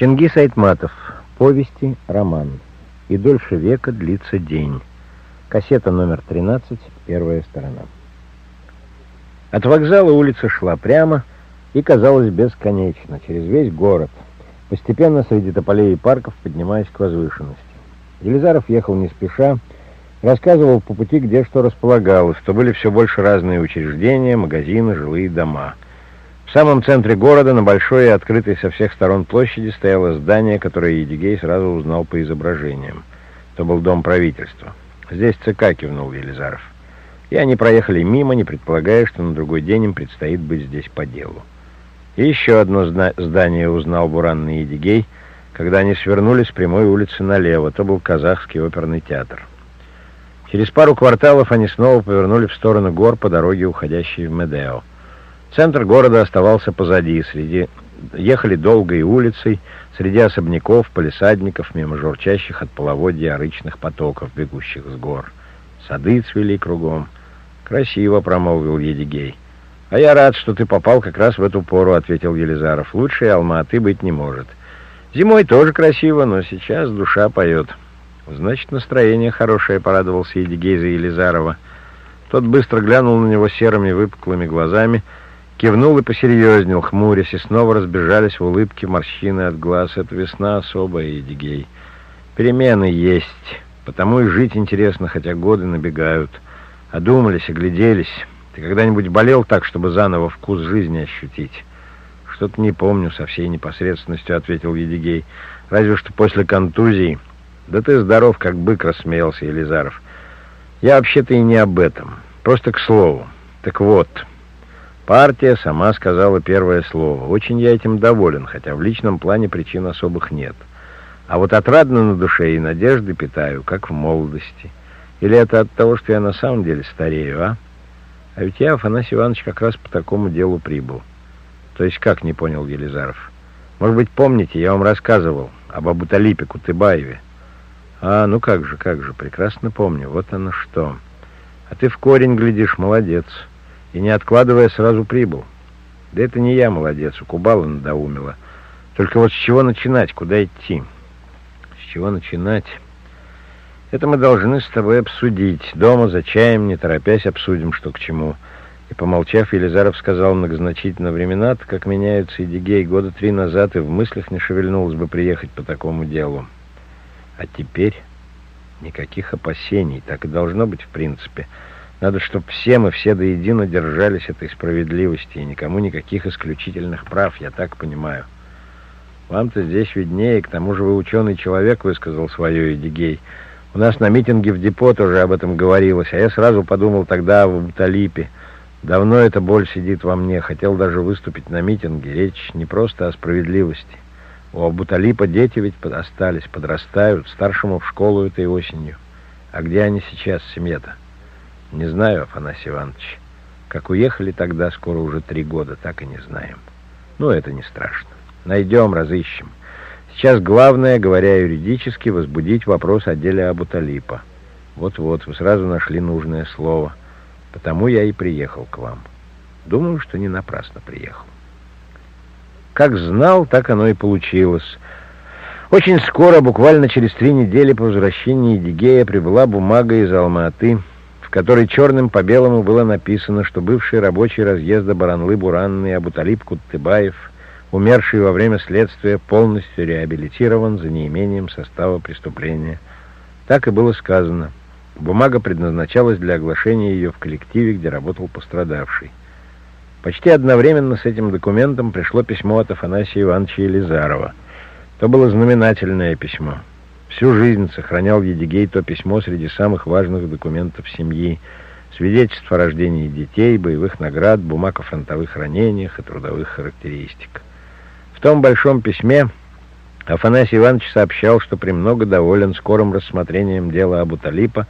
Чингис Айтматов. Повести, роман. И дольше века длится день. Кассета номер 13, первая сторона. От вокзала улица шла прямо и казалась бесконечно, через весь город, постепенно среди тополей и парков поднимаясь к возвышенности. Елизаров ехал не спеша, рассказывал по пути, где что располагалось, что были все больше разные учреждения, магазины, жилые дома — в самом центре города, на большой и открытой со всех сторон площади, стояло здание, которое Едигей сразу узнал по изображениям. Это был дом правительства. «Здесь ЦК», — кивнул Елизаров. И они проехали мимо, не предполагая, что на другой день им предстоит быть здесь по делу. И еще одно здание узнал буранный Едигей, когда они свернули с прямой улицы налево. Это был казахский оперный театр. Через пару кварталов они снова повернули в сторону гор по дороге, уходящей в Медео. Центр города оставался позади, среди... ехали долгой улицей, среди особняков, полисадников, мимо журчащих от половодья рычных потоков, бегущих с гор. Сады цвели кругом. «Красиво», — промолвил Едигей. «А я рад, что ты попал как раз в эту пору», — ответил Елизаров. «Лучше Алматы быть не может. Зимой тоже красиво, но сейчас душа поет». «Значит, настроение хорошее», — порадовался Едигей за Елизарова. Тот быстро глянул на него серыми выпуклыми глазами — Кивнул и посерьезнел, хмурясь, и снова разбежались в улыбке морщины от глаз. Это весна особая, Едигей. Перемены есть, потому и жить интересно, хотя годы набегают. Одумались, огляделись. Ты когда-нибудь болел так, чтобы заново вкус жизни ощутить? Что-то не помню, со всей непосредственностью ответил Едигей. Разве что после контузии. Да ты здоров, как бык, рассмеялся Елизаров. Я вообще-то и не об этом. Просто к слову. Так вот... Партия сама сказала первое слово. Очень я этим доволен, хотя в личном плане причин особых нет. А вот отрадно на душе и надежды питаю, как в молодости. Или это от того, что я на самом деле старею, а? А ведь я, Афанасий Иванович, как раз по такому делу прибыл. То есть как, не понял Елизаров? Может быть, помните, я вам рассказывал об Абуталипе Кутыбаеве? А, ну как же, как же, прекрасно помню. Вот оно что. А ты в корень глядишь, молодец и, не откладывая, сразу прибыл. Да это не я молодец, у Кубала надоумила. Только вот с чего начинать, куда идти? С чего начинать? Это мы должны с тобой обсудить. Дома за чаем, не торопясь, обсудим, что к чему. И, помолчав, Елизаров сказал многозначительно времена как меняются Эдигей. Года три назад и в мыслях не шевельнулось бы приехать по такому делу. А теперь никаких опасений. Так и должно быть в принципе. Надо, чтобы все мы все до едино держались этой справедливости, и никому никаких исключительных прав, я так понимаю. Вам-то здесь виднее, к тому же вы ученый человек, высказал свое Эдигей. У нас на митинге в депо тоже об этом говорилось, а я сразу подумал тогда об Абуталипе. Давно эта боль сидит во мне, хотел даже выступить на митинге. Речь не просто о справедливости. У Абуталипа дети ведь остались, подрастают, старшему в школу этой осенью. А где они сейчас, семья-то? Не знаю, Афанасий Иванович. Как уехали тогда, скоро уже три года, так и не знаем. Ну, это не страшно. Найдем, разыщем. Сейчас главное, говоря юридически, возбудить вопрос о деле Абуталипа. Вот-вот, вы сразу нашли нужное слово. Потому я и приехал к вам. Думаю, что не напрасно приехал. Как знал, так оно и получилось. Очень скоро, буквально через три недели по возвращении Дигея, прибыла бумага из Алматы в которой черным по белому было написано, что бывший рабочий разъезда Баранлы-Буранный Абуталип Куттыбаев, умерший во время следствия, полностью реабилитирован за неимением состава преступления. Так и было сказано. Бумага предназначалась для оглашения ее в коллективе, где работал пострадавший. Почти одновременно с этим документом пришло письмо от Афанасия Ивановича Елизарова. То было знаменательное письмо. Всю жизнь сохранял Едигей то письмо среди самых важных документов семьи, свидетельств о рождении детей, боевых наград, бумаг о фронтовых ранениях и трудовых характеристик. В том большом письме Афанасий Иванович сообщал, что премного доволен скорым рассмотрением дела Абуталипа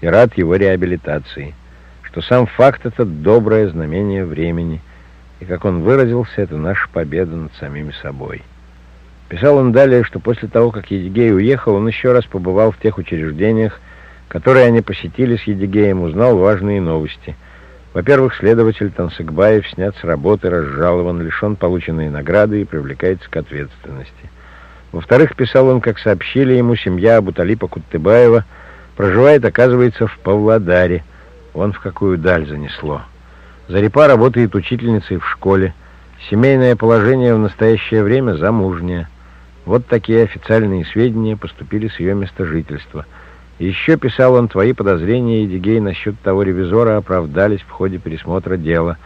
и рад его реабилитации, что сам факт этот доброе знамение времени, и, как он выразился, это наша победа над самими собой. Писал он далее, что после того, как Едигей уехал, он еще раз побывал в тех учреждениях, которые они посетили с Едигеем, узнал важные новости. Во-первых, следователь Тансыгбаев снят с работы, разжалован, лишен полученной награды и привлекается к ответственности. Во-вторых, писал он, как сообщили ему, семья Абуталипа Куттыбаева проживает, оказывается, в Павлодаре. Он в какую даль занесло. Зарипа работает учительницей в школе. Семейное положение в настоящее время замужнее. Вот такие официальные сведения поступили с ее места жительства. еще писал он, твои подозрения, Едигей, насчет того ревизора оправдались в ходе пересмотра дела.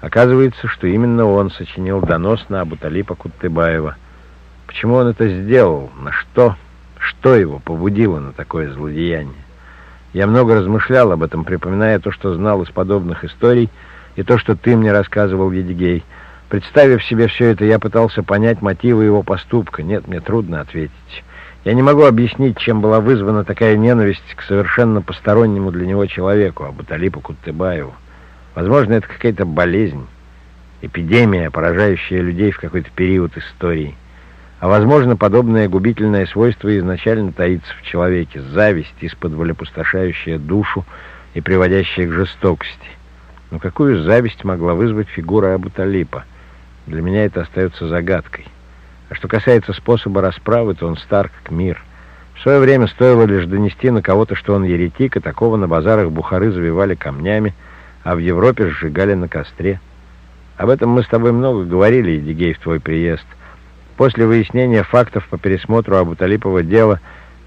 Оказывается, что именно он сочинил донос на Абуталипа Куттыбаева. Почему он это сделал? На что? Что его побудило на такое злодеяние? Я много размышлял об этом, припоминая то, что знал из подобных историй, и то, что ты мне рассказывал, Едигей. Представив себе все это, я пытался понять мотивы его поступка. Нет, мне трудно ответить. Я не могу объяснить, чем была вызвана такая ненависть к совершенно постороннему для него человеку, Абуталипу Куттыбаеву. Возможно, это какая-то болезнь, эпидемия, поражающая людей в какой-то период истории. А возможно, подобное губительное свойство изначально таится в человеке, зависть, из-под пустошающая душу и приводящая к жестокости. Но какую зависть могла вызвать фигура Абуталипа? Для меня это остается загадкой. А что касается способа расправы, то он стар как мир. В свое время стоило лишь донести на кого-то, что он еретик, и такого на базарах Бухары завивали камнями, а в Европе сжигали на костре. Об этом мы с тобой много говорили, Едигей, в твой приезд. После выяснения фактов по пересмотру Абуталипова дела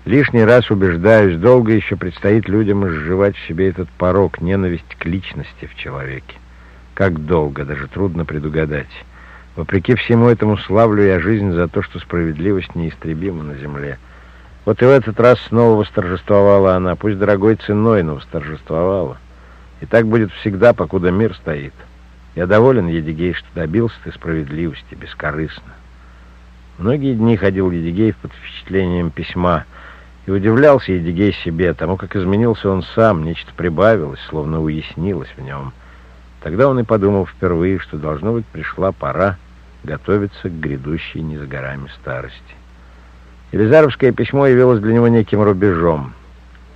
лишний раз убеждаюсь, долго еще предстоит людям изживать в себе этот порог, ненависть к личности в человеке. Как долго, даже трудно предугадать. Вопреки всему этому славлю я жизнь за то, что справедливость неистребима на земле. Вот и в этот раз снова восторжествовала она, пусть дорогой ценой, но восторжествовала. И так будет всегда, покуда мир стоит. Я доволен, Едигей, что добился ты справедливости, бескорыстно. Многие дни ходил Едигей под впечатлением письма, и удивлялся Едигей себе, тому, как изменился он сам, нечто прибавилось, словно уяснилось в нем. Тогда он и подумал впервые, что, должно быть, пришла пора готовиться к грядущей не за горами старости. Елизаровское письмо явилось для него неким рубежом.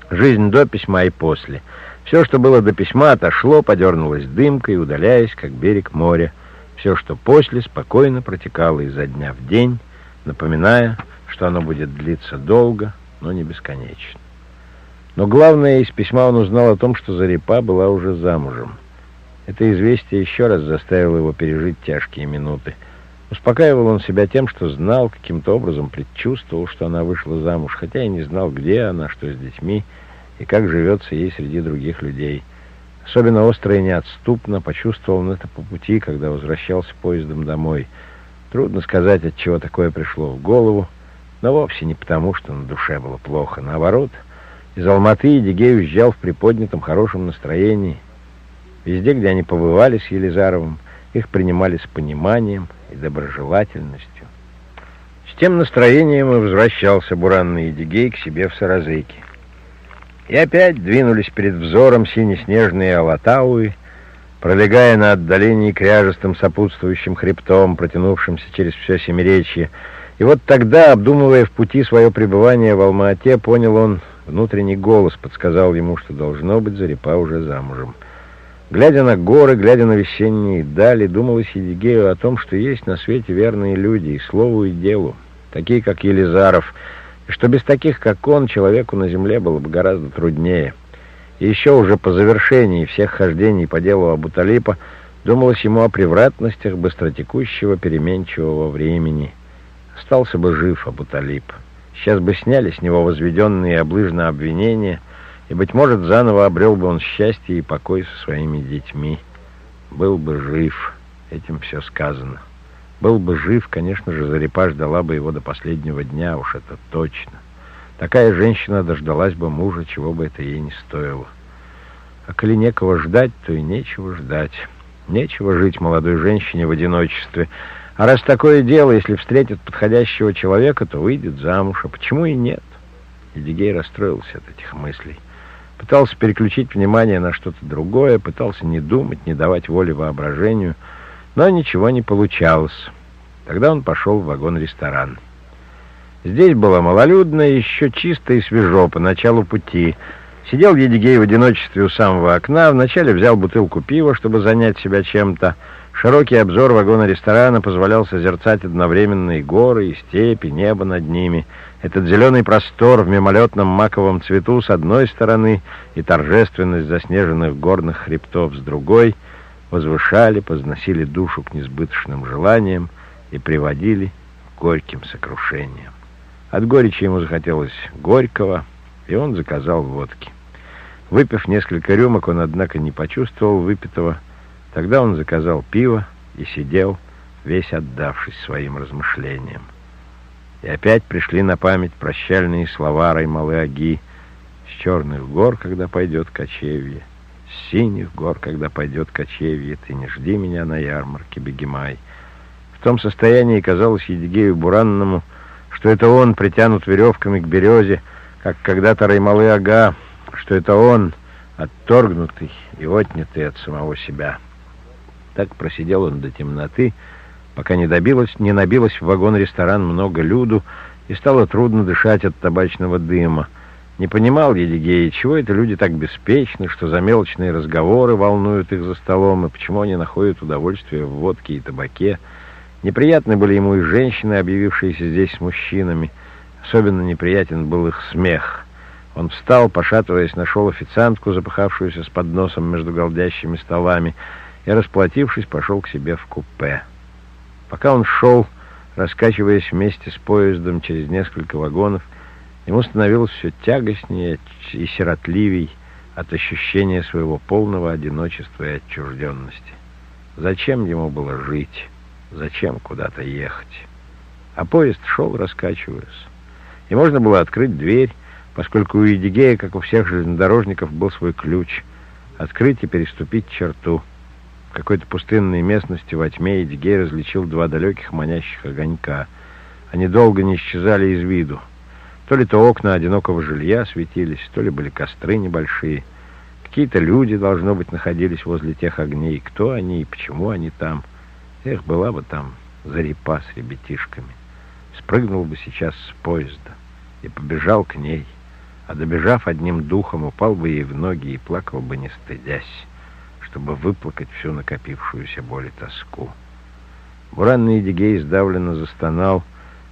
Жизнь до письма и после. Все, что было до письма, отошло, подернулось дымкой, удаляясь, как берег моря. Все, что после, спокойно протекало изо дня в день, напоминая, что оно будет длиться долго, но не бесконечно. Но главное, из письма он узнал о том, что Зарипа была уже замужем. Это известие еще раз заставило его пережить тяжкие минуты. Успокаивал он себя тем, что знал, каким-то образом предчувствовал, что она вышла замуж, хотя и не знал, где она, что с детьми и как живется ей среди других людей. Особенно остро и неотступно почувствовал он это по пути, когда возвращался поездом домой. Трудно сказать, от чего такое пришло в голову, но вовсе не потому, что на душе было плохо. Наоборот, из Алматы Едигей уезжал в приподнятом хорошем настроении. Везде, где они побывали с Елизаровым, их принимали с пониманием и доброжелательностью. С тем настроением и возвращался буранный Едигей к себе в Саразыке. И опять двинулись перед взором сине-снежные Алатауи, пролегая на отдалении кряжестым сопутствующим хребтом, протянувшимся через все Семиречье. И вот тогда, обдумывая в пути свое пребывание в Алма-Ате, понял он, внутренний голос подсказал ему, что должно быть Зарипа уже замужем. Глядя на горы, глядя на весенние дали, думалось Едигею о том, что есть на свете верные люди и слову, и делу, такие, как Елизаров, и что без таких, как он, человеку на земле было бы гораздо труднее. И еще уже по завершении всех хождений по делу Абуталипа думалось ему о превратностях быстротекущего переменчивого времени. Остался бы жив Абуталип. Сейчас бы сняли с него возведенные облыжно обвинения — и, быть может, заново обрел бы он счастье и покой со своими детьми. Был бы жив, этим все сказано. Был бы жив, конечно же, Зарипа ждала бы его до последнего дня, уж это точно. Такая женщина дождалась бы мужа, чего бы это ей не стоило. А коли некого ждать, то и нечего ждать. Нечего жить молодой женщине в одиночестве. А раз такое дело, если встретит подходящего человека, то выйдет замуж. А почему и нет? Эдигей расстроился от этих мыслей. Пытался переключить внимание на что-то другое, пытался не думать, не давать воли воображению, но ничего не получалось. Тогда он пошел в вагон-ресторан. Здесь было малолюдно, еще чисто и свежо по началу пути. Сидел Едигей в одиночестве у самого окна, вначале взял бутылку пива, чтобы занять себя чем-то. Широкий обзор вагона-ресторана позволял созерцать одновременно и горы, и степи, небо над ними. Этот зеленый простор в мимолетном маковом цвету с одной стороны и торжественность заснеженных горных хребтов с другой возвышали, позносили душу к несбыточным желаниям и приводили к горьким сокрушениям. От горечи ему захотелось горького, и он заказал водки. Выпив несколько рюмок, он, однако, не почувствовал выпитого, Тогда он заказал пиво и сидел, весь отдавшись своим размышлениям. И опять пришли на память прощальные слова Раймалы Аги «С черных гор, когда пойдет кочевье, с синих гор, когда пойдет кочевье, ты не жди меня на ярмарке, Бегемай». В том состоянии казалось Едигею Буранному, что это он притянут веревками к березе, как когда-то Раймалы Ага, что это он, отторгнутый и отнятый от самого себя. Так просидел он до темноты, пока не добилось, не набилось в вагон-ресторан много люду, и стало трудно дышать от табачного дыма. Не понимал Едигей, чего это люди так беспечны, что за мелочные разговоры волнуют их за столом, и почему они находят удовольствие в водке и табаке. Неприятны были ему и женщины, объявившиеся здесь с мужчинами. Особенно неприятен был их смех. Он встал, пошатываясь, нашел официантку, запыхавшуюся с подносом между голдящими столами, и, расплатившись, пошел к себе в купе. Пока он шел, раскачиваясь вместе с поездом через несколько вагонов, ему становилось все тягостнее и сиротливей от ощущения своего полного одиночества и отчужденности. Зачем ему было жить? Зачем куда-то ехать? А поезд шел, раскачиваясь. И можно было открыть дверь, поскольку у Едигея, как у всех железнодорожников, был свой ключ. Открыть и переступить черту — в какой-то пустынной местности во тьме Эдигей различил два далеких манящих огонька. Они долго не исчезали из виду. То ли то окна одинокого жилья светились, то ли были костры небольшие. Какие-то люди, должно быть, находились возле тех огней. Кто они и почему они там? Эх, была бы там зарипа с ребятишками. Спрыгнул бы сейчас с поезда и побежал к ней, а добежав одним духом, упал бы ей в ноги и плакал бы, не стыдясь чтобы выплакать всю накопившуюся боль и тоску. Буранный Едигей сдавленно застонал,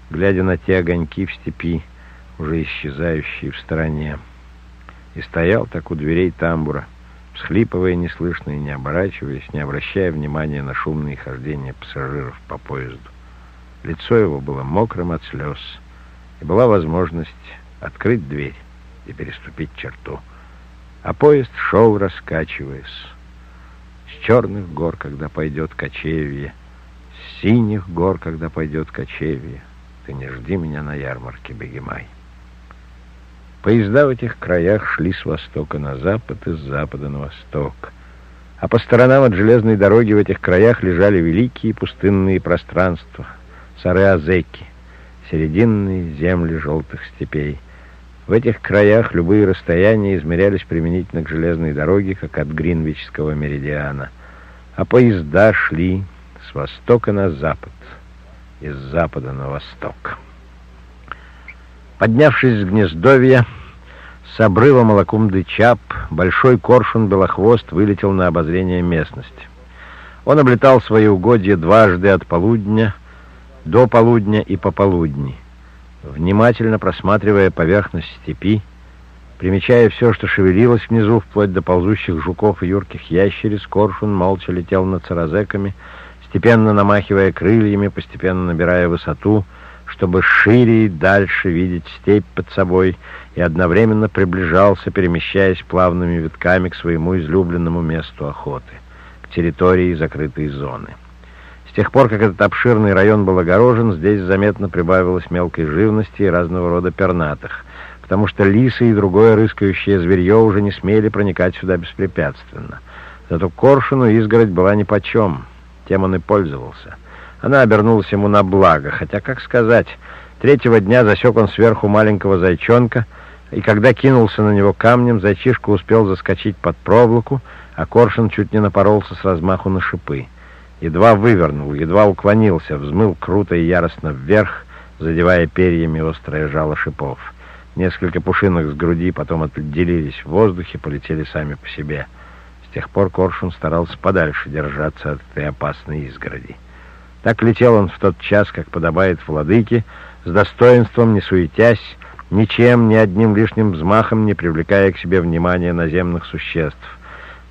глядя на те огоньки в степи, уже исчезающие в стороне. И стоял так у дверей тамбура, всхлипывая неслышно и не оборачиваясь, не обращая внимания на шумные хождения пассажиров по поезду. Лицо его было мокрым от слез, и была возможность открыть дверь и переступить черту. А поезд шел, раскачиваясь черных гор, когда пойдет кочевье, с синих гор, когда пойдет кочевье. Ты не жди меня на ярмарке, Бегемай. Поезда в этих краях шли с востока на запад и с запада на восток. А по сторонам от железной дороги в этих краях лежали великие пустынные пространства, сары-азеки, серединные земли желтых степей — в этих краях любые расстояния измерялись применительно к железной дороге, как от Гринвичского меридиана, а поезда шли с востока на запад и с запада на восток. Поднявшись с гнездовья, с обрыва Малакумды-Чап, большой коршун-белохвост вылетел на обозрение местности. Он облетал свои угодья дважды от полудня до полудня и пополудни внимательно просматривая поверхность степи, примечая все, что шевелилось внизу, вплоть до ползущих жуков и юрких ящериц, Коршун молча летел над царазеками, степенно намахивая крыльями, постепенно набирая высоту, чтобы шире и дальше видеть степь под собой, и одновременно приближался, перемещаясь плавными витками к своему излюбленному месту охоты, к территории закрытой зоны. Тех пор, как этот обширный район был огорожен, здесь заметно прибавилось мелкой живности и разного рода пернатых, потому что лисы и другое рыскающее зверье уже не смели проникать сюда беспрепятственно. Зато коршуну изгородь была нипочем, тем он и пользовался. Она обернулась ему на благо, хотя, как сказать, третьего дня засек он сверху маленького зайчонка, и когда кинулся на него камнем, зайчишка успел заскочить под проволоку, а коршун чуть не напоролся с размаху на шипы. Едва вывернул, едва уклонился, взмыл круто и яростно вверх, задевая перьями острое жало шипов. Несколько пушинок с груди потом отделились в воздухе, полетели сами по себе. С тех пор Коршун старался подальше держаться от этой опасной изгороди. Так летел он в тот час, как подобает владыке, с достоинством, не суетясь, ничем, ни одним лишним взмахом не привлекая к себе внимания наземных существ.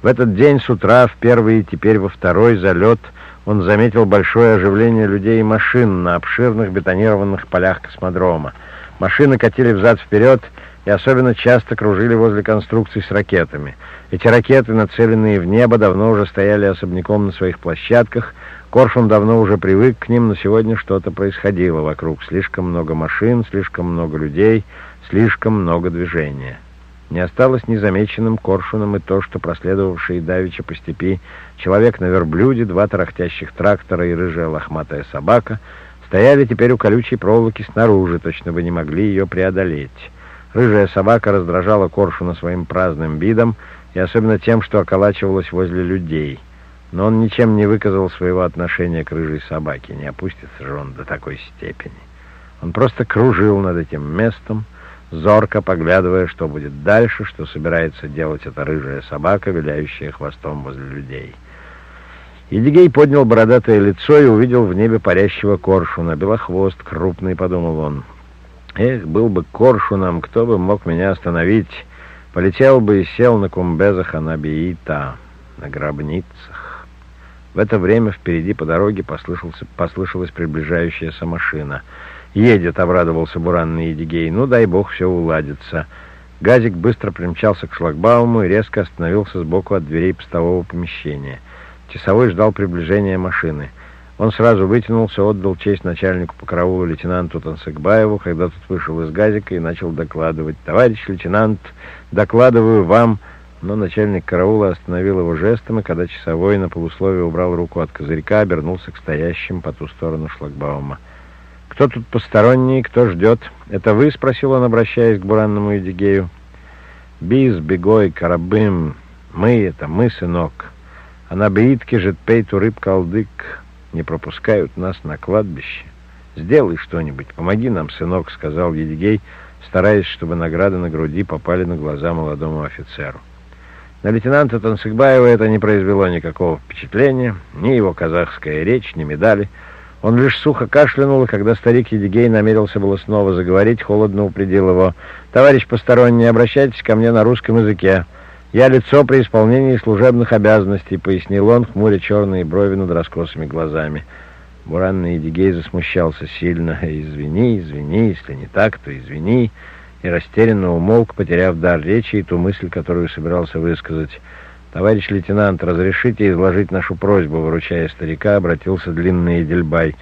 В этот день с утра, в первый и теперь во второй залет, он заметил большое оживление людей и машин на обширных бетонированных полях космодрома. Машины катили взад-вперед и особенно часто кружили возле конструкций с ракетами. Эти ракеты, нацеленные в небо, давно уже стояли особняком на своих площадках. Коршун давно уже привык к ним, но сегодня что-то происходило вокруг. Слишком много машин, слишком много людей, слишком много движения. Не осталось незамеченным коршуном и то, что проследовавшие давеча по степи человек на верблюде, два тарахтящих трактора и рыжая лохматая собака стояли теперь у колючей проволоки снаружи, точно бы не могли ее преодолеть. Рыжая собака раздражала коршуна своим праздным видом и особенно тем, что околачивалась возле людей. Но он ничем не выказал своего отношения к рыжей собаке, не опустится же он до такой степени. Он просто кружил над этим местом, зорко поглядывая, что будет дальше, что собирается делать эта рыжая собака, виляющая хвостом возле людей. Едигей поднял бородатое лицо и увидел в небе парящего коршуна. Белохвост, крупный, подумал он. Эх, был бы коршуном, кто бы мог меня остановить? Полетел бы и сел на кумбезах Анабиита, на гробницах. В это время впереди по дороге послышался, послышалась приближающаяся машина — «Едет», — обрадовался буранный Едигей. «Ну, дай бог, все уладится». Газик быстро примчался к шлагбауму и резко остановился сбоку от дверей постового помещения. Часовой ждал приближения машины. Он сразу вытянулся, отдал честь начальнику по караулу лейтенанту Тансыгбаеву, когда тот вышел из газика и начал докладывать. «Товарищ лейтенант, докладываю вам...» Но начальник караула остановил его жестом, и когда часовой на полусловие убрал руку от козырька, обернулся к стоящим по ту сторону шлагбаума. «Кто тут посторонний? Кто ждет?» «Это вы?» — спросил он, обращаясь к буранному Эдигею. «Биз, бегой, карабым. Мы — это мы, сынок. А на беитке же пейту рыб колдык. Не пропускают нас на кладбище. Сделай что-нибудь, помоги нам, сынок», — сказал Едигей, стараясь, чтобы награды на груди попали на глаза молодому офицеру. На лейтенанта Тансыгбаева это не произвело никакого впечатления, ни его казахская речь, ни медали — он лишь сухо кашлянул, и когда старик Едигей намерился было снова заговорить, холодно упредил его. «Товарищ посторонний, обращайтесь ко мне на русском языке. Я лицо при исполнении служебных обязанностей», — пояснил он, хмуря черные брови над раскосыми глазами. Буранный Едигей засмущался сильно. «Извини, извини, если не так, то извини», и растерянно умолк, потеряв дар речи и ту мысль, которую собирался высказать. «Товарищ лейтенант, разрешите изложить нашу просьбу?» Выручая старика, обратился длинный Эдельбай.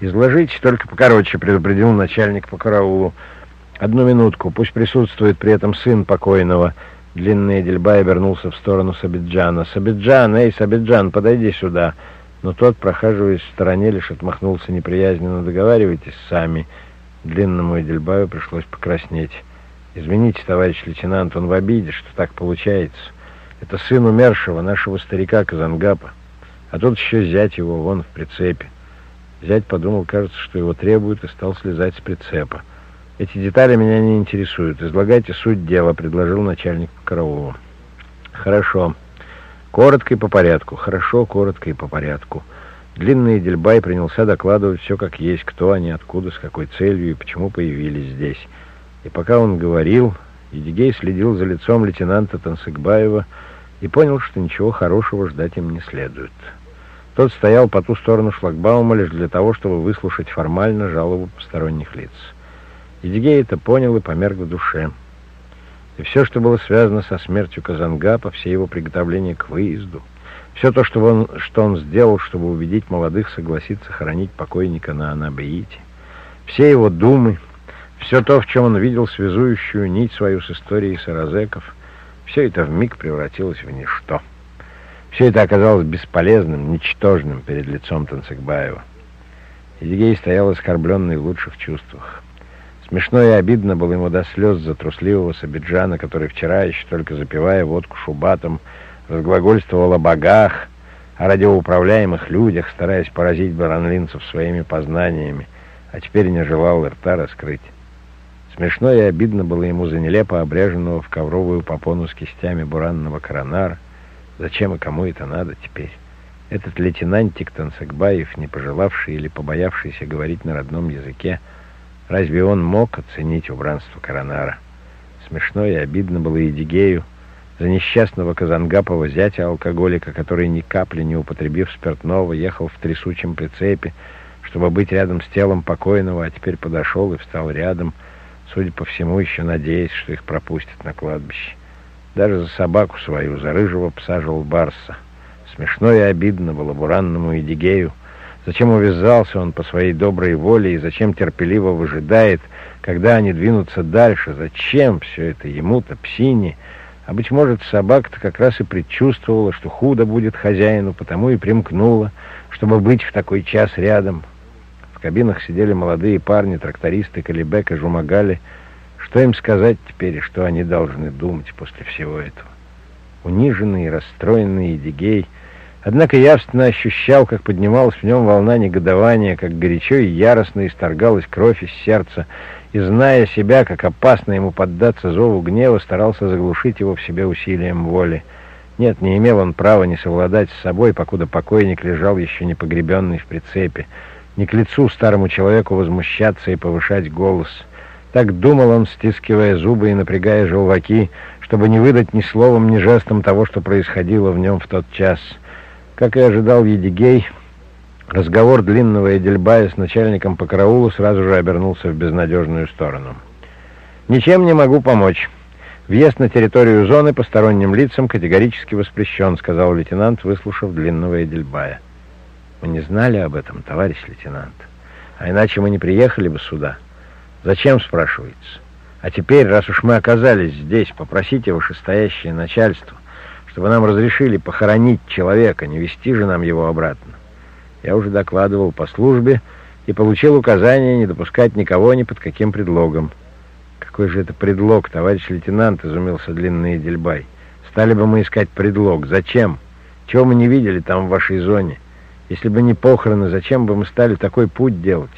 «Изложите, только покороче», — предупредил начальник по караулу. «Одну минутку, пусть присутствует при этом сын покойного». Длинный Эдельбай обернулся в сторону Сабиджана. «Сабиджан, эй, Сабиджан, подойди сюда!» Но тот, прохаживаясь в стороне, лишь отмахнулся неприязненно. «Договаривайтесь сами». Длинному Эдельбаю пришлось покраснеть. «Извините, товарищ лейтенант, он в обиде, что так получается». Это сын умершего, нашего старика Казангапа. А тут еще зять его вон в прицепе. Зять подумал, кажется, что его требуют, и стал слезать с прицепа. Эти детали меня не интересуют. Излагайте суть дела, предложил начальник по караулу. Хорошо. Коротко и по порядку. Хорошо, коротко и по порядку. Длинный Дельбай принялся докладывать все как есть, кто они, откуда, с какой целью и почему появились здесь. И пока он говорил, Едигей следил за лицом лейтенанта Тансыгбаева, и понял, что ничего хорошего ждать им не следует. Тот стоял по ту сторону шлагбаума лишь для того, чтобы выслушать формально жалобу посторонних лиц. Едигей это понял и померк в душе. И все, что было связано со смертью Казангапа, все его приготовления к выезду, все то, что он, что он сделал, чтобы убедить молодых согласиться хоронить покойника на Анабеите, все его думы, все то, в чем он видел связующую нить свою с историей саразеков — все это вмиг превратилось в ничто. Все это оказалось бесполезным, ничтожным перед лицом Танцыгбаева. Едигей стоял оскорбленный в лучших чувствах. Смешно и обидно было ему до слез за трусливого Сабиджана, который вчера, еще только запивая водку шубатом, разглагольствовал о богах, о радиоуправляемых людях, стараясь поразить баранлинцев своими познаниями, а теперь не желал рта раскрыть. Смешно и обидно было ему за нелепо обреженного в ковровую попону с кистями буранного коронара, Зачем и кому это надо теперь? Этот лейтенантик Тансакбаев, не пожелавший или побоявшийся говорить на родном языке, разве он мог оценить убранство Коронара? Смешно и обидно было Едигею за несчастного Казангапова зятя-алкоголика, который ни капли не употребив спиртного, ехал в трясучем прицепе, чтобы быть рядом с телом покойного, а теперь подошел и встал рядом, судя по всему, еще надеясь, что их пропустят на кладбище. Даже за собаку свою, за рыжего пса Барса. Смешно и обидно было буранному Эдигею. Зачем увязался он по своей доброй воле и зачем терпеливо выжидает, когда они двинутся дальше? Зачем все это ему-то, псине? А, быть может, собака-то как раз и предчувствовала, что худо будет хозяину, потому и примкнула, чтобы быть в такой час рядом. Кабинах сидели молодые парни, трактористы, Калибек и Жумагали. Что им сказать теперь, что они должны думать после всего этого? Униженный и расстроенный Эдигей — Однако явственно ощущал, как поднималась в нем волна негодования, как горячо и яростно исторгалась кровь из сердца, и, зная себя, как опасно ему поддаться зову гнева, старался заглушить его в себе усилием воли. Нет, не имел он права не совладать с собой, покуда покойник лежал еще не погребенный в прицепе. Не к лицу старому человеку возмущаться и повышать голос. Так думал он, стискивая зубы и напрягая желваки, чтобы не выдать ни словом, ни жестом того, что происходило в нем в тот час — как и ожидал Едигей, разговор длинного Эдельбая с начальником по караулу сразу же обернулся в безнадежную сторону. «Ничем не могу помочь. Въезд на территорию зоны посторонним лицам категорически воспрещен», сказал лейтенант, выслушав длинного Эдельбая. «Мы не знали об этом, товарищ лейтенант. А иначе мы не приехали бы сюда. Зачем, спрашивается? А теперь, раз уж мы оказались здесь, попросите вышестоящее начальство чтобы нам разрешили похоронить человека, не вести же нам его обратно. Я уже докладывал по службе и получил указание не допускать никого ни под каким предлогом. Какой же это предлог, товарищ лейтенант, изумился длинный Дельбай. Стали бы мы искать предлог. Зачем? Чего мы не видели там в вашей зоне? Если бы не похороны, зачем бы мы стали такой путь делать?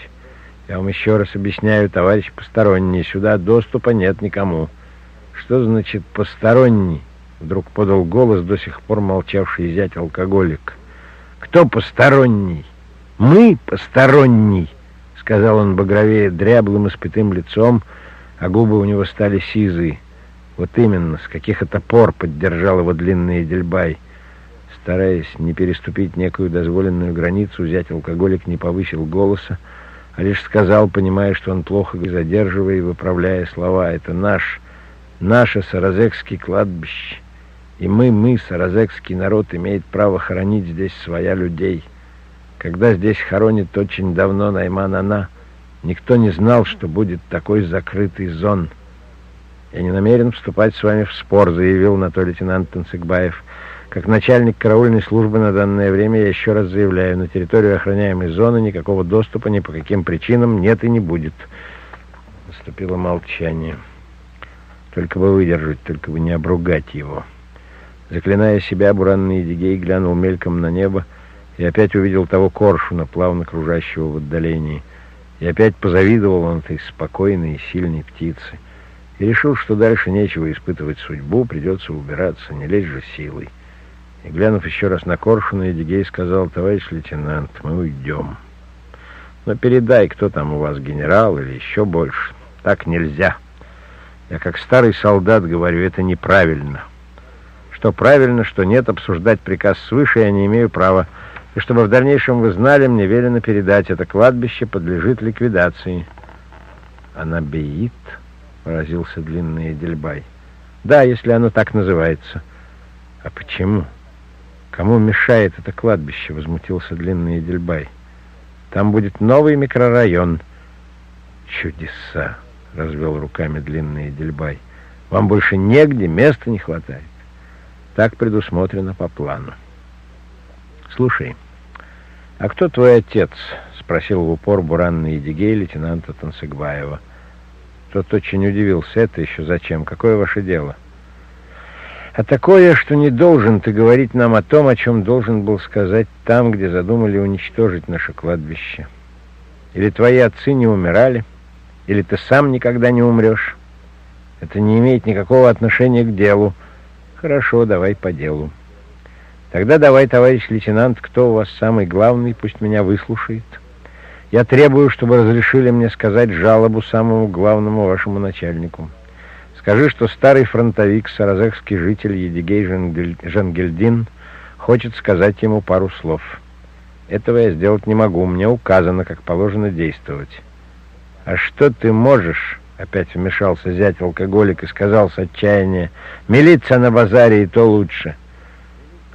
Я вам еще раз объясняю, товарищ посторонний, сюда доступа нет никому. Что значит посторонний? Вдруг подал голос до сих пор молчавший зять алкоголик. «Кто посторонний?» «Мы посторонний!» — сказал он багровее дряблым испытым лицом, а губы у него стали сизые. Вот именно, с каких это пор поддержал его длинный дельбай. Стараясь не переступить некую дозволенную границу, зять алкоголик не повысил голоса, а лишь сказал, понимая, что он плохо задерживая и выправляя слова, «Это наш, наше Саразекский кладбище». И мы, мы, саразекский народ, имеет право хоронить здесь своя людей. Когда здесь хоронит очень давно Найман-Ана, никто не знал, что будет такой закрытый зон. Я не намерен вступать с вами в спор, заявил на то лейтенант Танцыгбаев. Как начальник караульной службы на данное время я еще раз заявляю, на территорию охраняемой зоны никакого доступа ни по каким причинам нет и не будет. Наступило молчание. Только бы выдержать, только бы не обругать его. Заклиная себя, буранный Едигей глянул мельком на небо и опять увидел того коршуна, плавно кружащего в отдалении. И опять позавидовал он этой спокойной и сильной птице. И решил, что дальше нечего испытывать судьбу, придется убираться, не лезь же силой. И, глянув еще раз на коршуна, Едигей сказал, «Товарищ лейтенант, мы уйдем. Но передай, кто там у вас, генерал или еще больше. Так нельзя. Я как старый солдат говорю, это неправильно» что правильно, что нет, обсуждать приказ свыше я не имею права, и чтобы в дальнейшем вы знали, мне велено передать, это кладбище подлежит ликвидации». «Она беит?» — поразился длинный Эдельбай. «Да, если оно так называется». «А почему? Кому мешает это кладбище?» — возмутился длинный Эдельбай. «Там будет новый микрорайон». «Чудеса!» — развел руками длинный Эдельбай. «Вам больше негде, места не хватает». Так предусмотрено по плану. «Слушай, а кто твой отец?» — спросил в упор буранный Едигей лейтенанта Тансыгбаева. Тот очень удивился. «Это еще зачем? Какое ваше дело?» «А такое, что не должен ты говорить нам о том, о чем должен был сказать там, где задумали уничтожить наше кладбище. Или твои отцы не умирали, или ты сам никогда не умрешь. Это не имеет никакого отношения к делу». Хорошо, давай по делу. Тогда давай, товарищ лейтенант, кто у вас самый главный, пусть меня выслушает. Я требую, чтобы разрешили мне сказать жалобу самому главному вашему начальнику. Скажи, что старый фронтовик, саразекский житель Едигей Жангельдин, хочет сказать ему пару слов. Этого я сделать не могу, мне указано, как положено действовать. А что ты можешь? Опять вмешался зять алкоголик и сказал с отчаяния, «Милиция на базаре, и то лучше».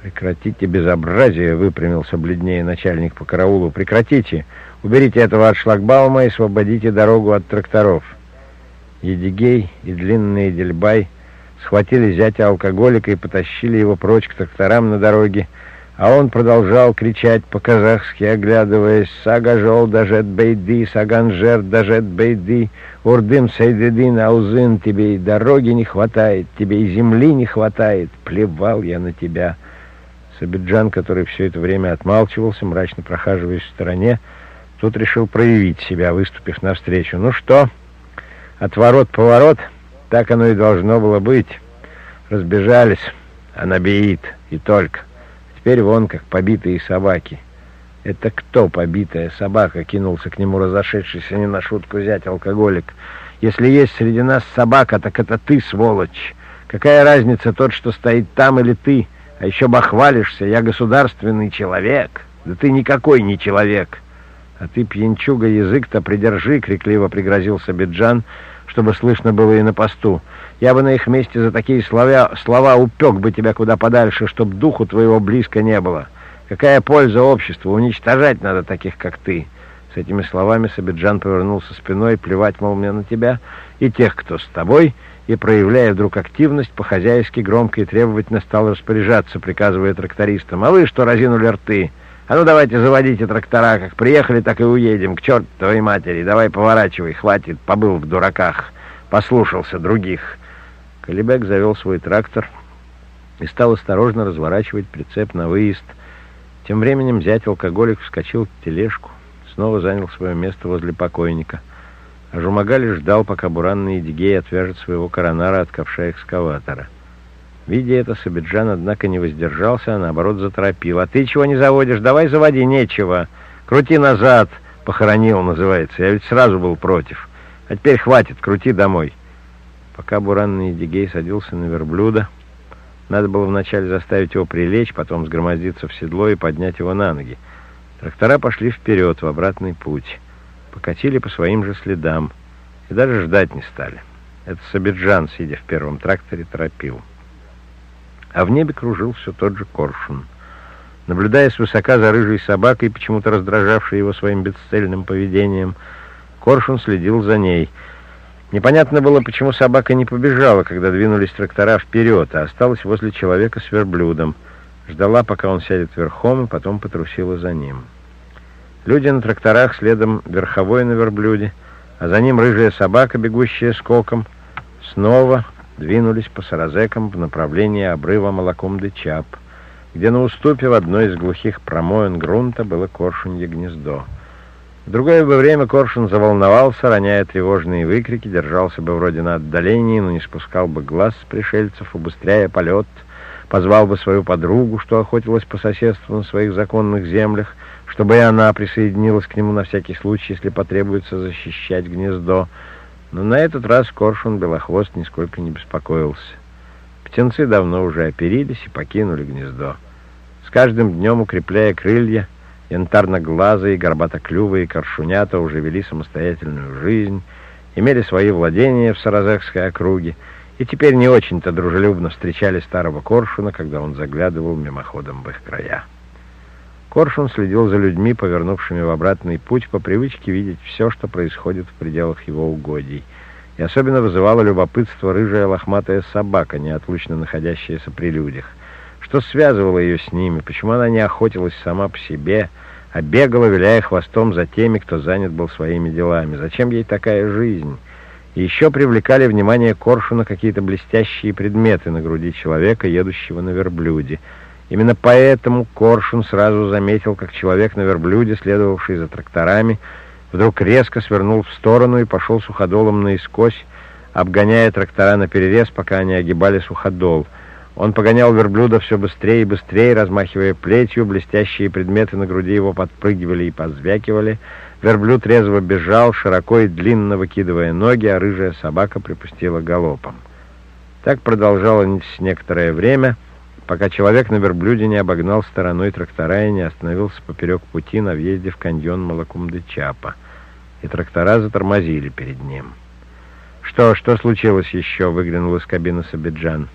«Прекратите безобразие!» — выпрямился бледнее начальник по караулу. «Прекратите! Уберите этого от шлагбаума и освободите дорогу от тракторов!» Едигей и длинный Дельбай схватили зятя алкоголика и потащили его прочь к тракторам на дороге, а он продолжал кричать по-казахски, оглядываясь «Сагажол дажет бейди, саганжер дажет бейди, урдым сайдедин аузын, тебе и дороги не хватает, тебе и земли не хватает, плевал я на тебя». Сабиджан, который все это время отмалчивался, мрачно прохаживаясь в стороне, тут решил проявить себя, выступив навстречу. «Ну что, отворот-поворот, так оно и должно было быть. Разбежались, она беит, и только. Теперь вон как побитые собаки». «Это кто побитая собака?» — кинулся к нему разошедшийся не на шутку взять алкоголик. «Если есть среди нас собака, так это ты, сволочь. Какая разница, тот, что стоит там, или ты?» А еще бахвалишься, я государственный человек. Да ты никакой не человек. А ты, пьянчуга, язык-то придержи, крикливо пригрозил Сабиджан, чтобы слышно было и на посту. Я бы на их месте за такие слова, слова упек бы тебя куда подальше, чтоб духу твоего близко не было. Какая польза обществу? Уничтожать надо таких, как ты. С этими словами Сабиджан повернулся спиной, плевать, мол, мне на тебя, и тех, кто с тобой, — и, проявляя вдруг активность, по-хозяйски громко и требовательно стал распоряжаться, приказывая трактористам. «А вы что разинули рты? А ну давайте заводите трактора, как приехали, так и уедем, к чертовой матери. Давай поворачивай, хватит, побыл в дураках, послушался других». Калибек завел свой трактор и стал осторожно разворачивать прицеп на выезд. Тем временем зять алкоголик вскочил в тележку, снова занял свое место возле покойника — а Жумагали ждал, пока буранный Едигей отвяжет своего коронара от ковша экскаватора. Видя это, Сабиджан, однако, не воздержался, а наоборот заторопил. «А ты чего не заводишь? Давай заводи, нечего. Крути назад!» «Похоронил, называется. Я ведь сразу был против. А теперь хватит, крути домой». Пока буранный Едигей садился на верблюда, надо было вначале заставить его прилечь, потом сгромоздиться в седло и поднять его на ноги. Трактора пошли вперед, в обратный путь покатили по своим же следам и даже ждать не стали. Это Сабиджан, сидя в первом тракторе, торопил. А в небе кружил все тот же коршун. Наблюдая свысока за рыжей собакой, почему-то раздражавшей его своим бесцельным поведением, Коршун следил за ней. Непонятно было, почему собака не побежала, когда двинулись трактора вперед, а осталась возле человека с верблюдом. Ждала, пока он сядет верхом, и потом потрусила за ним. Люди на тракторах, следом верховой на верблюде, а за ним рыжая собака, бегущая скоком, снова двинулись по саразекам в направлении обрыва Малакум-де-Чап, где на уступе в одной из глухих промоин грунта было коршунье гнездо. В другое бы время коршун заволновался, роняя тревожные выкрики, держался бы вроде на отдалении, но не спускал бы глаз с пришельцев, убыстряя полет, позвал бы свою подругу, что охотилась по соседству на своих законных землях, чтобы и она присоединилась к нему на всякий случай, если потребуется защищать гнездо. Но на этот раз коршун Белохвост нисколько не беспокоился. Птенцы давно уже оперились и покинули гнездо. С каждым днем, укрепляя крылья, янтарно-глазые, горбатоклювые коршунята уже вели самостоятельную жизнь, имели свои владения в Саразекской округе, и теперь не очень-то дружелюбно встречали старого коршуна, когда он заглядывал мимоходом в их края. Коршун следил за людьми, повернувшими в обратный путь, по привычке видеть все, что происходит в пределах его угодий. И особенно вызывало любопытство рыжая лохматая собака, неотлучно находящаяся при людях. Что связывало ее с ними? Почему она не охотилась сама по себе, а бегала, виляя хвостом за теми, кто занят был своими делами? Зачем ей такая жизнь? И еще привлекали внимание Коршуна какие-то блестящие предметы на груди человека, едущего на верблюде — Именно поэтому Коршун сразу заметил, как человек на верблюде, следовавший за тракторами, вдруг резко свернул в сторону и пошел суходолом наискось, обгоняя трактора на перерез, пока они огибали суходол. Он погонял верблюда все быстрее и быстрее, размахивая плетью, блестящие предметы на груди его подпрыгивали и позвякивали. Верблюд резво бежал, широко и длинно выкидывая ноги, а рыжая собака припустила галопом. Так продолжалось некоторое время, пока человек на верблюде не обогнал стороной трактора и не остановился поперек пути на въезде в каньон Малакум-де-Чапа, и трактора затормозили перед ним. «Что, что случилось еще?» — выглянул из кабины Сабиджан.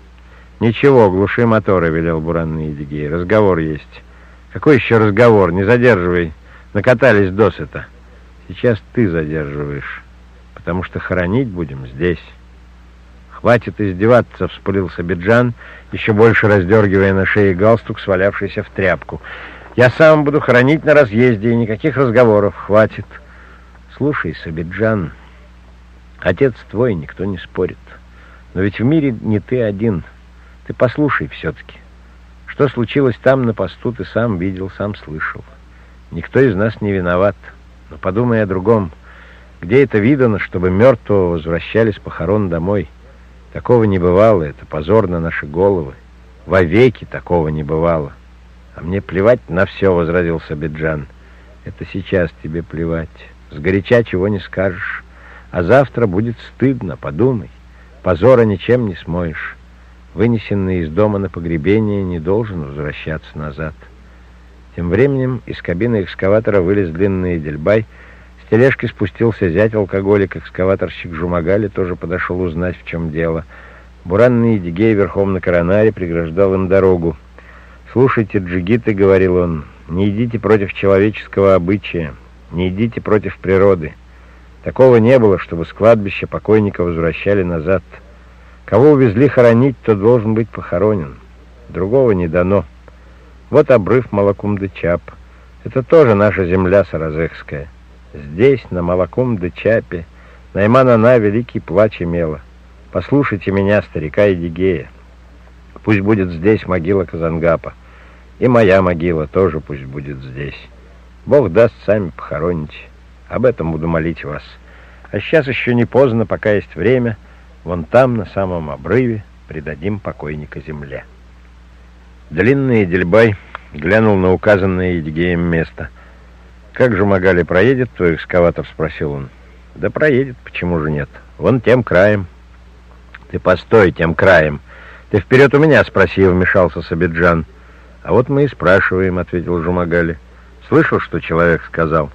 «Ничего, глуши моторы», — велел Буранный Едигей. «Разговор есть». «Какой еще разговор? Не задерживай. Накатались досыта». «Сейчас ты задерживаешь, потому что хоронить будем здесь». «Хватит издеваться», — вспылил Сабиджан, еще больше раздергивая на шее галстук, свалявшийся в тряпку. «Я сам буду хоронить на разъезде, и никаких разговоров хватит». «Слушай, Сабиджан, отец твой, никто не спорит. Но ведь в мире не ты один». Ты послушай все-таки. Что случилось там на посту, ты сам видел, сам слышал. Никто из нас не виноват. Но подумай о другом. Где это видано, чтобы мертвого возвращали с похорон домой? Такого не бывало, это позор на наши головы. Вовеки такого не бывало. А мне плевать на все, — возразил Сабиджан. Это сейчас тебе плевать. Сгоряча чего не скажешь. А завтра будет стыдно, подумай. Позора ничем не смоешь вынесенный из дома на погребение, не должен возвращаться назад. Тем временем из кабины экскаватора вылез длинный дельбай. Тележки спустился зять алкоголик, экскаваторщик Жумагали тоже подошел узнать, в чем дело. Буранный Дигей верхом на коронаре преграждал им дорогу. «Слушайте, джигиты», — говорил он, — «не идите против человеческого обычая, не идите против природы. Такого не было, чтобы с кладбища покойника возвращали назад». Кого увезли хоронить, то должен быть похоронен. Другого не дано. Вот обрыв Малакум-де-Чап. Это тоже наша земля саразехская. Здесь, на Малакум-де-Чапе, Найман-Ана великий плач имела. Послушайте меня, старика Эдигея. Пусть будет здесь могила Казангапа. И моя могила тоже пусть будет здесь. Бог даст, сами похороните. Об этом буду молить вас. А сейчас еще не поздно, пока есть время — Вон там, на самом обрыве, предадим покойника земле. Длинный Дельбай глянул на указанное Едигеем место. «Как же Магали проедет твой экскаватор?» — спросил он. «Да проедет, почему же нет? Вон тем краем». «Ты постой тем краем. Ты вперед у меня спроси», — вмешался Сабиджан. «А вот мы и спрашиваем», — ответил Жумагали. «Слышал, что человек сказал?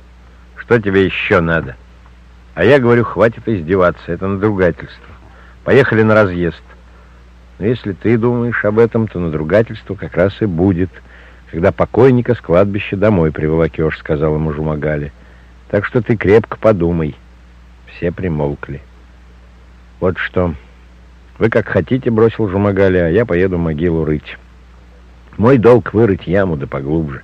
Что тебе еще надо?» «А я говорю, хватит издеваться, это надругательство. Поехали на разъезд. Но если ты думаешь об этом, то надругательство как раз и будет, когда покойника с кладбища домой приволокешь, сказал ему Жумагали. Так что ты крепко подумай. Все примолкли. Вот что. Вы как хотите, бросил Жумагали, а я поеду могилу рыть. Мой долг вырыть яму да поглубже.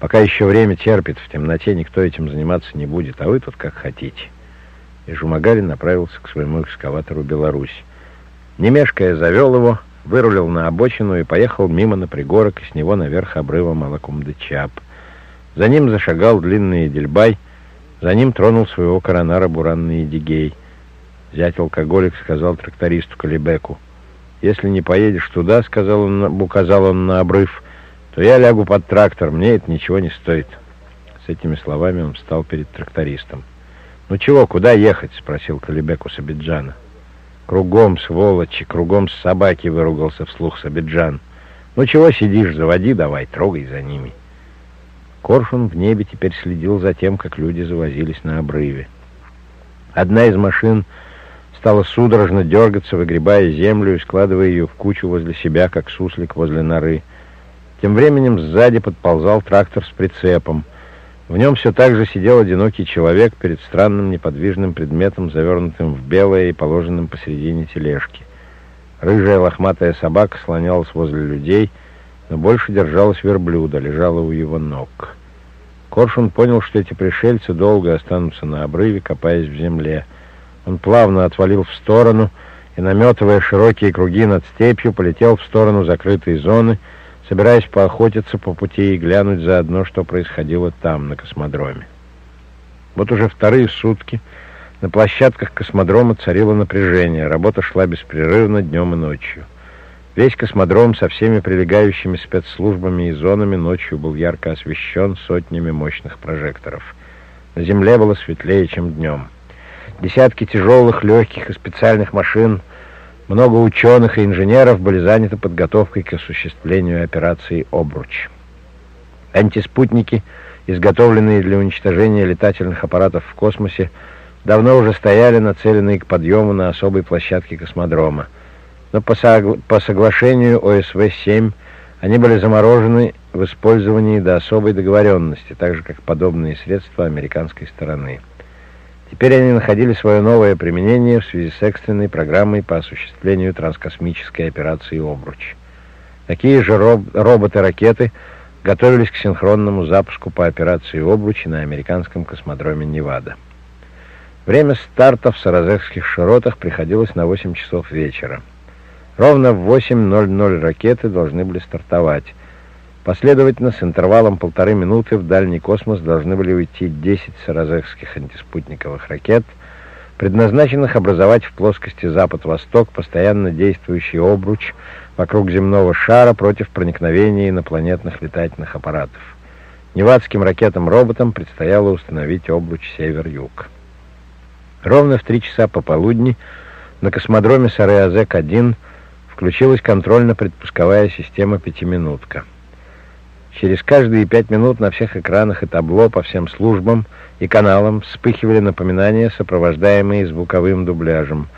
Пока еще время терпит, в темноте никто этим заниматься не будет, а вы тут как хотите и Жумагарин направился к своему экскаватору «Беларусь». Не мешкая, завел его, вырулил на обочину и поехал мимо на пригорок, и с него наверх обрыва Малакум-де-Чап. За ним зашагал длинный Дельбай, за ним тронул своего коронара буранный Дигей. Зять алкоголик сказал трактористу Калибеку, «Если не поедешь туда, — сказал он, указал он на обрыв, — то я лягу под трактор, мне это ничего не стоит». С этими словами он встал перед трактористом. «Ну чего, куда ехать?» — спросил Калибек у Сабиджана. «Кругом, сволочи, кругом собаки!» — выругался вслух Сабиджан. «Ну чего сидишь? Заводи давай, трогай за ними». Коршун в небе теперь следил за тем, как люди завозились на обрыве. Одна из машин стала судорожно дергаться, выгребая землю и складывая ее в кучу возле себя, как суслик возле норы. Тем временем сзади подползал трактор с прицепом — в нем все так же сидел одинокий человек перед странным неподвижным предметом, завернутым в белое и положенным посередине тележки. Рыжая лохматая собака слонялась возле людей, но больше держалась верблюда, лежала у его ног. Коршун понял, что эти пришельцы долго останутся на обрыве, копаясь в земле. Он плавно отвалил в сторону и, наметывая широкие круги над степью, полетел в сторону закрытой зоны, собираясь поохотиться по пути и глянуть заодно, что происходило там, на космодроме. Вот уже вторые сутки на площадках космодрома царило напряжение, работа шла беспрерывно днем и ночью. Весь космодром со всеми прилегающими спецслужбами и зонами ночью был ярко освещен сотнями мощных прожекторов. На земле было светлее, чем днем. Десятки тяжелых, легких и специальных машин, много ученых и инженеров были заняты подготовкой к осуществлению операции «Обруч». Антиспутники, изготовленные для уничтожения летательных аппаратов в космосе, давно уже стояли нацеленные к подъему на особой площадке космодрома но по, согла по соглашению ОСВ-7 они были заморожены в использовании до особой договоренности, так же, как подобные средства американской стороны. Теперь они находили свое новое применение в связи с экстренной программой по осуществлению транскосмической операции «Обруч». Такие же роб роботы-ракеты готовились к синхронному запуску по операции «Обруч» на американском космодроме «Невада». Время старта в Саразекских широтах приходилось на 8 часов вечера. Ровно в 8.00 ракеты должны были стартовать. Последовательно с интервалом полторы минуты в дальний космос должны были уйти 10 саразекских антиспутниковых ракет, предназначенных образовать в плоскости Запад-Восток постоянно действующий обруч вокруг земного шара против проникновения инопланетных летательных аппаратов. Невадским ракетам-роботам предстояло установить обруч Север-Юг. Ровно в три часа пополудни на космодроме Сареазек-1 включилась контрольно-предпусковая система «Пятиминутка». Через каждые пять минут на всех экранах и табло по всем службам и каналам вспыхивали напоминания, сопровождаемые звуковым дубляжем.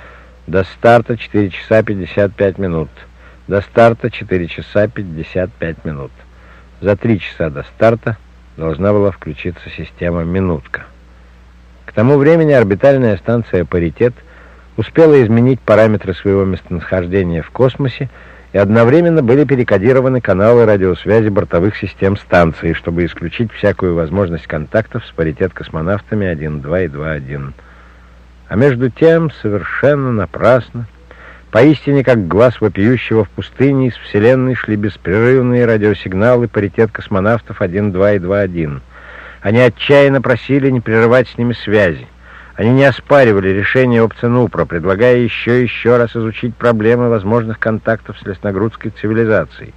До старта 4 часа 55 минут. До старта 4 часа 55 минут. За 3 часа до старта должна была включиться система «Минутка». К тому времени орбитальная станция «Паритет» успела изменить параметры своего местонахождения в космосе, и одновременно были перекодированы каналы радиосвязи бортовых систем станции, чтобы исключить всякую возможность контактов с паритет-космонавтами 1.2 и 2.1. А между тем, совершенно напрасно, поистине как глаз вопиющего в пустыне, из Вселенной шли беспрерывные радиосигналы паритет-космонавтов 1.2 и 2.1. Они отчаянно просили не прерывать с ними связи. Они не оспаривали решение Опценупра, предлагая еще и еще раз изучить проблемы возможных контактов с лесногрудской цивилизацией,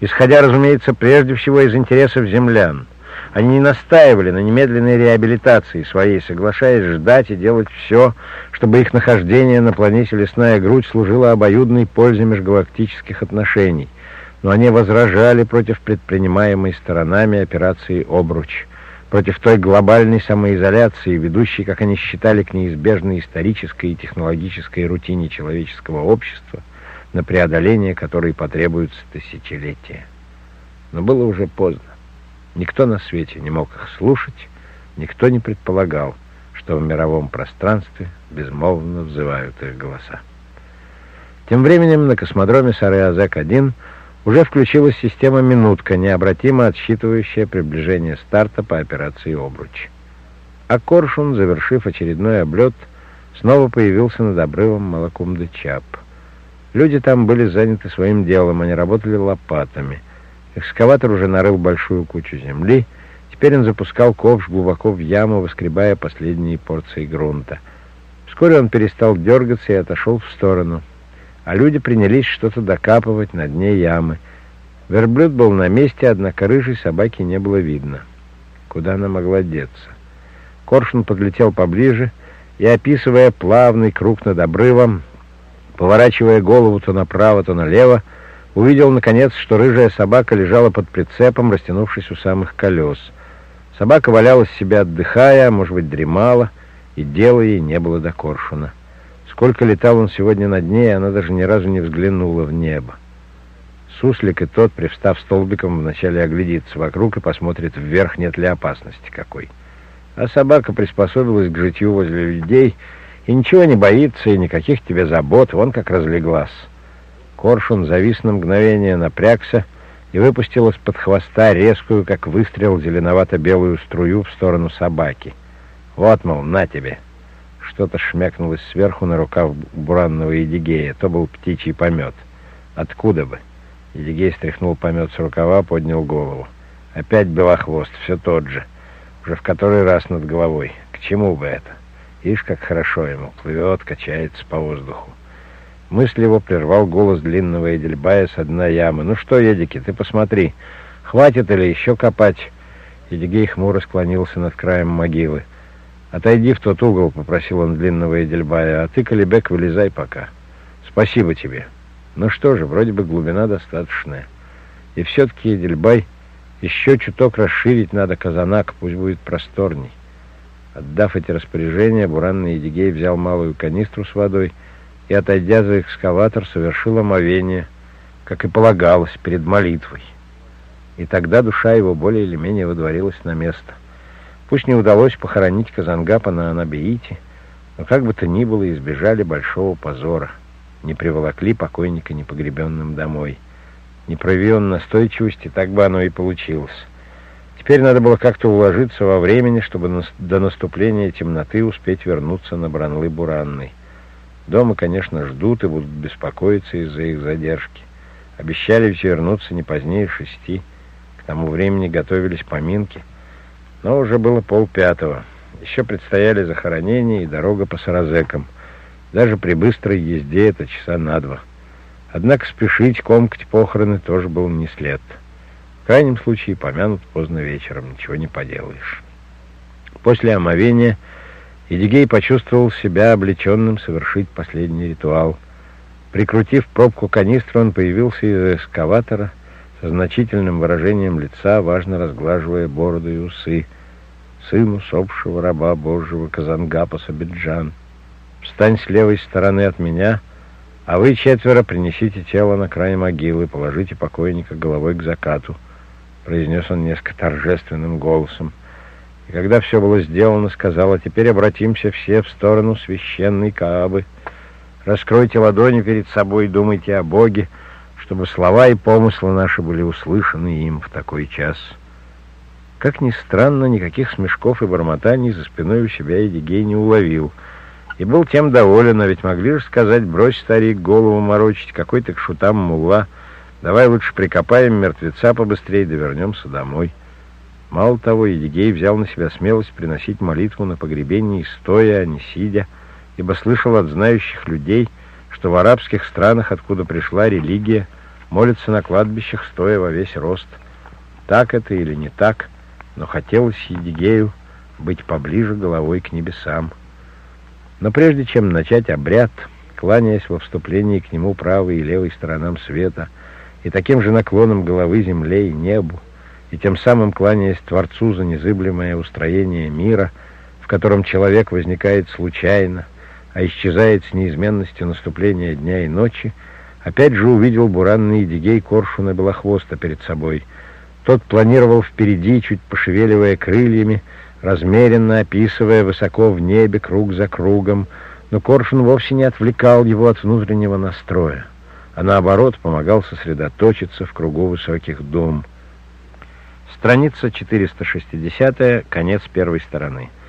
исходя, разумеется, прежде всего из интересов землян. Они не настаивали на немедленной реабилитации своей, соглашаясь ждать и делать все, чтобы их нахождение на планете Лесная Грудь служило обоюдной пользе межгалактических отношений. Но они возражали против предпринимаемой сторонами операции «Обруч» против той глобальной самоизоляции, ведущей, как они считали, к неизбежной исторической и технологической рутине человеческого общества, на преодоление которой потребуются тысячелетия. Но было уже поздно. Никто на свете не мог их слушать, никто не предполагал, что в мировом пространстве безмолвно взывают их голоса. Тем временем на космодроме Сары-Азек-1 уже включилась система «Минутка», необратимо отсчитывающая приближение старта по операции «Обруч». А Коршун, завершив очередной облет, снова появился над обрывом Малакум-де-Чап. Люди там были заняты своим делом, они работали лопатами. Экскаватор уже нарыл большую кучу земли, теперь он запускал ковш глубоко в яму, выскребая последние порции грунта. Вскоре он перестал дергаться и отошел в сторону — а люди принялись что-то докапывать на дне ямы. Верблюд был на месте, однако рыжей собаки не было видно. Куда она могла деться? Коршун подлетел поближе и, описывая плавный круг над обрывом, поворачивая голову то направо, то налево, увидел, наконец, что рыжая собака лежала под прицепом, растянувшись у самых колес. Собака валялась себе, отдыхая, а может быть, дремала, и дела ей не было до Коршуна. Сколько летал он сегодня над ней, она даже ни разу не взглянула в небо. Суслик и тот, привстав столбиком, вначале оглядится вокруг и посмотрит вверх, нет ли опасности какой. А собака приспособилась к житью возле людей и ничего не боится, и никаких тебе забот, вон как разлеглась. Коршун завис на мгновение, напрягся и выпустил из-под хвоста резкую, как выстрел, зеленовато-белую струю в сторону собаки. «Вот, мол, на тебе!» Что-то шмякнулось сверху на рукав буранного Едигея. То был птичий помет. Откуда бы? Едигей стряхнул помет с рукава, поднял голову. Опять белохвост, все тот же. Уже в который раз над головой. К чему бы это? Ишь, как хорошо ему. Плывет, качается по воздуху. Мысль его прервал голос длинного Эдельбая с дна ямы. «Ну что, Едики, ты посмотри, хватит или еще копать?» Едигей хмуро склонился над краем могилы. «Отойди в тот угол», — попросил он длинного Эдельбая, «а ты, Калибек, вылезай пока. Спасибо тебе». Ну что же, вроде бы глубина достаточная. И все-таки Эдельбай еще чуток расширить надо казанак, пусть будет просторней. Отдав эти распоряжения, буранный Едигей взял малую канистру с водой и, отойдя за экскаватор, совершил омовение, как и полагалось, перед молитвой. И тогда душа его более или менее выдворилась на место. Пусть не удалось похоронить Казангапа на Анабиите, но как бы то ни было, избежали большого позора. Не приволокли покойника непогребенным домой. Не прояви он настойчивости, так бы оно и получилось. Теперь надо было как-то уложиться во времени, чтобы до наступления темноты успеть вернуться на Бранлы-Буранный. Дома, конечно, ждут и будут беспокоиться из-за их задержки. Обещали ведь вернуться не позднее шести. К тому времени готовились поминки. Но уже было полпятого. Еще предстояли захоронения и дорога по Саразекам. Даже при быстрой езде это часа на два. Однако спешить, комкать похороны тоже был не след. В крайнем случае помянут поздно вечером, ничего не поделаешь. После омовения Едигей почувствовал себя облеченным совершить последний ритуал. Прикрутив пробку канистры, он появился из эскаватора со значительным выражением лица, важно разглаживая бороду и усы. Сын усопшего раба Божьего Казангапа Сабиджан. «Встань с левой стороны от меня», а вы четверо принесите тело на край могилы, положите покойника головой к закату, произнес он несколько торжественным голосом. И когда все было сделано, сказал, а теперь обратимся все в сторону священной Каабы. Раскройте ладони перед собой и думайте о Боге, чтобы слова и помыслы наши были услышаны им в такой час. Как ни странно, никаких смешков и бормотаний за спиной у себя Эдигей не уловил — и был тем доволен, а ведь могли же сказать, брось, старик, голову морочить, какой ты к шутам мула. Давай лучше прикопаем мертвеца побыстрее, да вернемся домой. Мало того, Едигей взял на себя смелость приносить молитву на погребении стоя, а не сидя, ибо слышал от знающих людей, что в арабских странах, откуда пришла религия, молятся на кладбищах, стоя во весь рост. Так это или не так, но хотелось Едигею быть поближе головой к небесам. Но прежде чем начать обряд, кланяясь во вступлении к нему правой и левой сторонам света, и таким же наклоном головы земле и небу, и тем самым кланяясь Творцу за незыблемое устроение мира, в котором человек возникает случайно, а исчезает с неизменностью наступления дня и ночи, опять же увидел буранный Едигей Коршуна Белохвоста перед собой. Тот планировал впереди, чуть пошевеливая крыльями, размеренно описывая высоко в небе круг за кругом, но Коршун вовсе не отвлекал его от внутреннего настроя, а наоборот помогал сосредоточиться в кругу высоких дум. Страница 460, конец первой стороны.